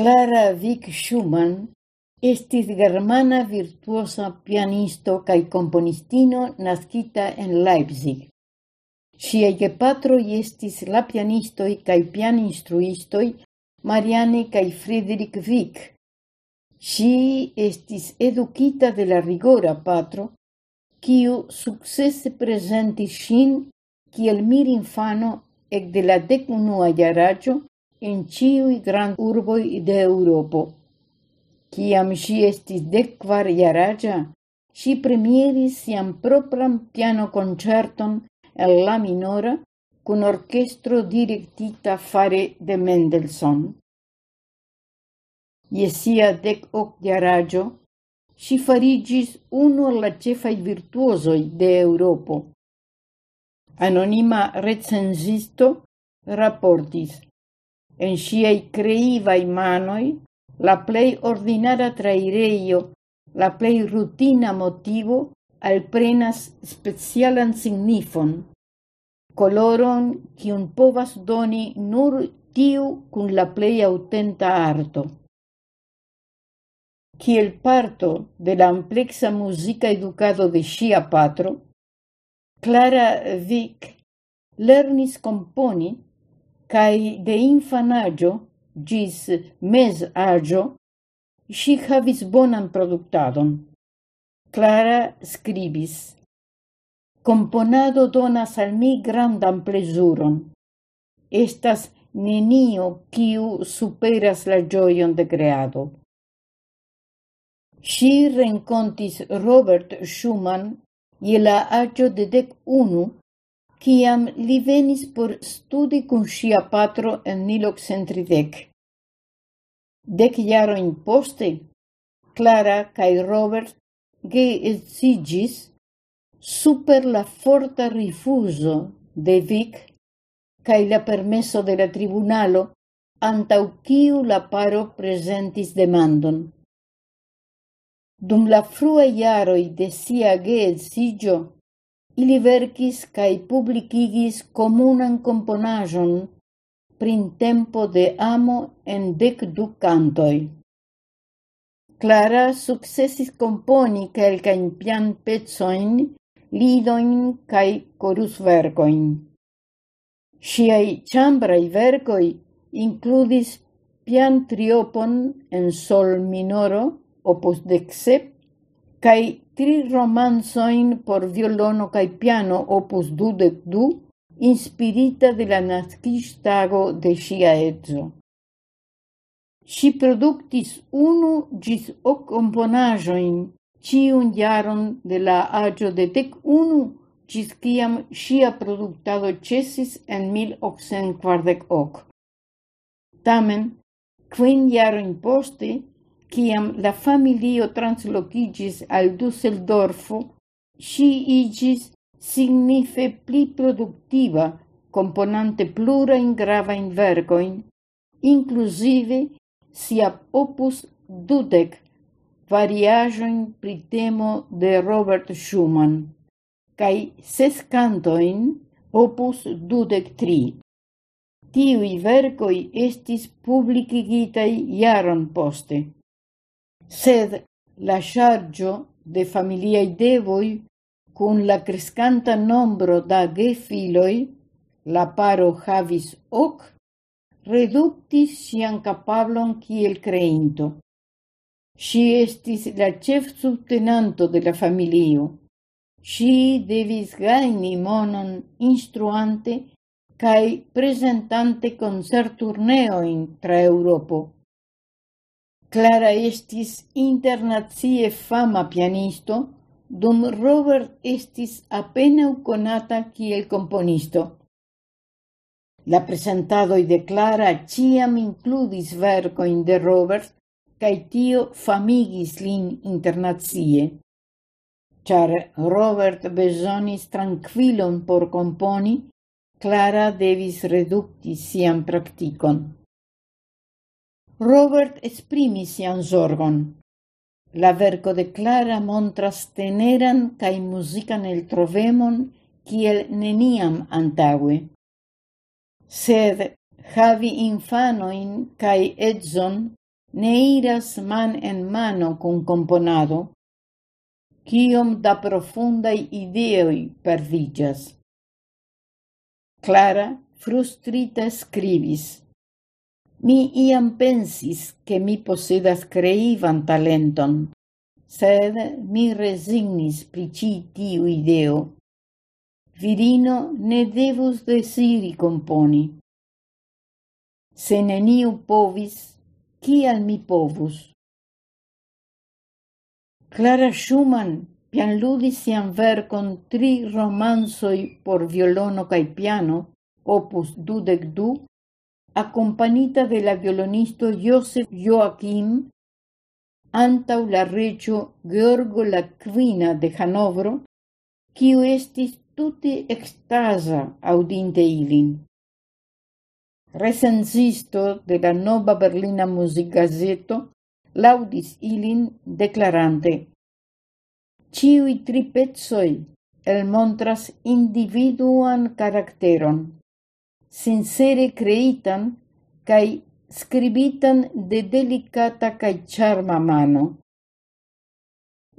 Clara Vick Schumann estis germana virtuosa pianisto cae componistino nascita en Leipzig. Siaj gepatroj estis la pianistoi cae pianinstruistoi Marianne cae Friedrich Vick. Si estis educita de la rigora patro, quiu successe presentis sin kiel ex de la decunua jaraĝo in ciui grand urboi de Europo. Ciam si estis decvar iaragia, si premieris siam propram piano concerton el la minora cun orchestro directita fare de Mendelssohn. Iesia dec hoc iaraggio, si farigis uno la cefai virtuosoi de Europo. Anonima recensisto raportis en siei creivai manoi, la plei ordinara traireio, la plei rutina motivo, alprenas specialan signifon, coloron cium povas doni nur tiu cun la plei autenta arto. Kiel parto de la amplexa musica educado de sia patro, Clara Vick lernis componi cae de infanaggio gis mes agio, si havis bonan productadon. Clara scribis. Componado donas al mi grandan plesuron. Estas nenio quiu superas la gioion de creado. Si rencontis Robert Schumann je la agio de dec unu ciam li venis por studi cun sia patro en 1930. Dek jarojn poste, Clara cae Robert geedziĝis super la forta rifuso de Vic cae la permesso de la tribunalo antau quiu la paro presentis demandon. Dum la frua iaroi de sia geedziĝo, ili verkis kaj publikigis komunan prin tempo de amo en dek du kantoj. Clara successis componi quelcain pian pezzoin, lidoin cae corus korusverkojn. Siai chambrai verkoj includis pian triopon en sol minoro, opus decep, cae tri romanzoin por violono cae piano opus 22, inspirita de la nascistago de sia edzo. Si productis unu gis ok componajoin ciun jaron de la agio de tec unu ĝis ciam sia productado cesis en 1848. Tamen, quin jaron poste, ciam la familio translocigis al Dusseldorfo, si igis signife pli productiva, componante ingrava in vergoin, inclusive sia opus dudec variajoin pritemo de Robert Schumann, cae ses cantoin opus dudec tri. Tiui vercoi estis publicigitai jaron poste sed la chargio de familiai devoi cun la crescanta nombro da gefiloi, la paro havis hoc, reductis sian capablon kiel creinto. Si estis la chef subtenanto de la familio. Si devis gaini monon instruante cae presentante concert turneoin tra Europo. Clara estis internacie fama pianisto, dum Robert estis apenaŭ konata kiel komponisto. La presentadoj de Clara ciam includis vercoin de Robert kaj tio famigis lin internacie. Char Robert besonis tranquilon por componi, Clara devis redukti sian praktikon. Robert esprimi sian zorgon. La verco de Clara montras teneran cae musican el trovemon kiel neniam antaue. Sed havi infanoin cae edzon ne iras man en mano con componado, kiom da profundai ideoi perdigas. Clara, frustrita, scribis, Mi iam pensis che mi posedas creivan talenton, sed mi resignis prici tiu ideo. Virino ne devus desiri componi. Se neniu povis, kial mi povus? Clara Schumann pianludis sian vercon tri romansoi por violono cae piano, opus dudec du, accompagnata della violonista Joseph Joachim, antaŭ la Georgo la de Hanovro, kiu estis tute ekstaza aŭdinte ilin. Recenzisto de la nova berlina muzikgazeto laŭdis ilin deklarante: Ĉiuj tri el montras individuan karakteron. sincere creitan cae scribitan de delicata cae charma mano.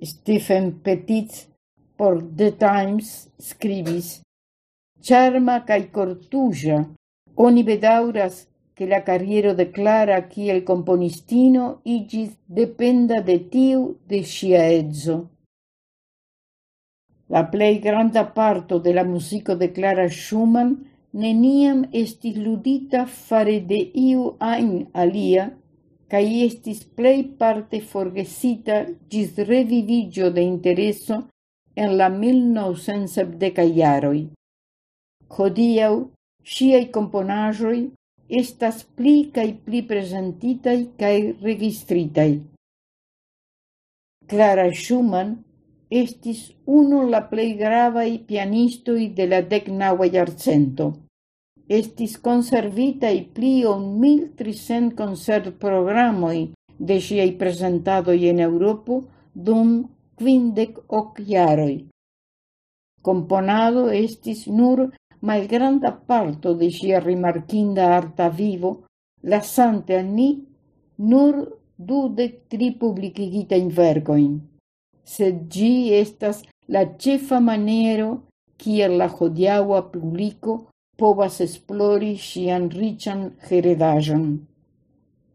Stephen Petit por The Times scribis Charma cae cortuja, oni bedauras che la carriero declara el componistino igis dependa de tiu de sia ezzo. La plei granda parto de la musico declara Schumann neniam estis ludita fare de iu ain alia, cae estis plei parte forgesita gis revivigio de intereso en la 1970-iaroi. Codiau, ŝiaj componajoi estas pli cae pli presentitai cae registritai. Clara Schumann estis uno la plei gravai pianistoj de la decnaua iarcento. Estis conservitai pli ol 1300 concert koncertprogramoj de siei presentadoi en Europo dum quindec hoc iaroi. Componado estis nur malgranda parto de sia rimarkinda arta vivo, lasante a ni nur dudek tri publikigitajn verkojn. Seĝi estas la ĉefa manero kiel la hodiaŭa publiko povas esplori ŝian riĉan heredaĵon.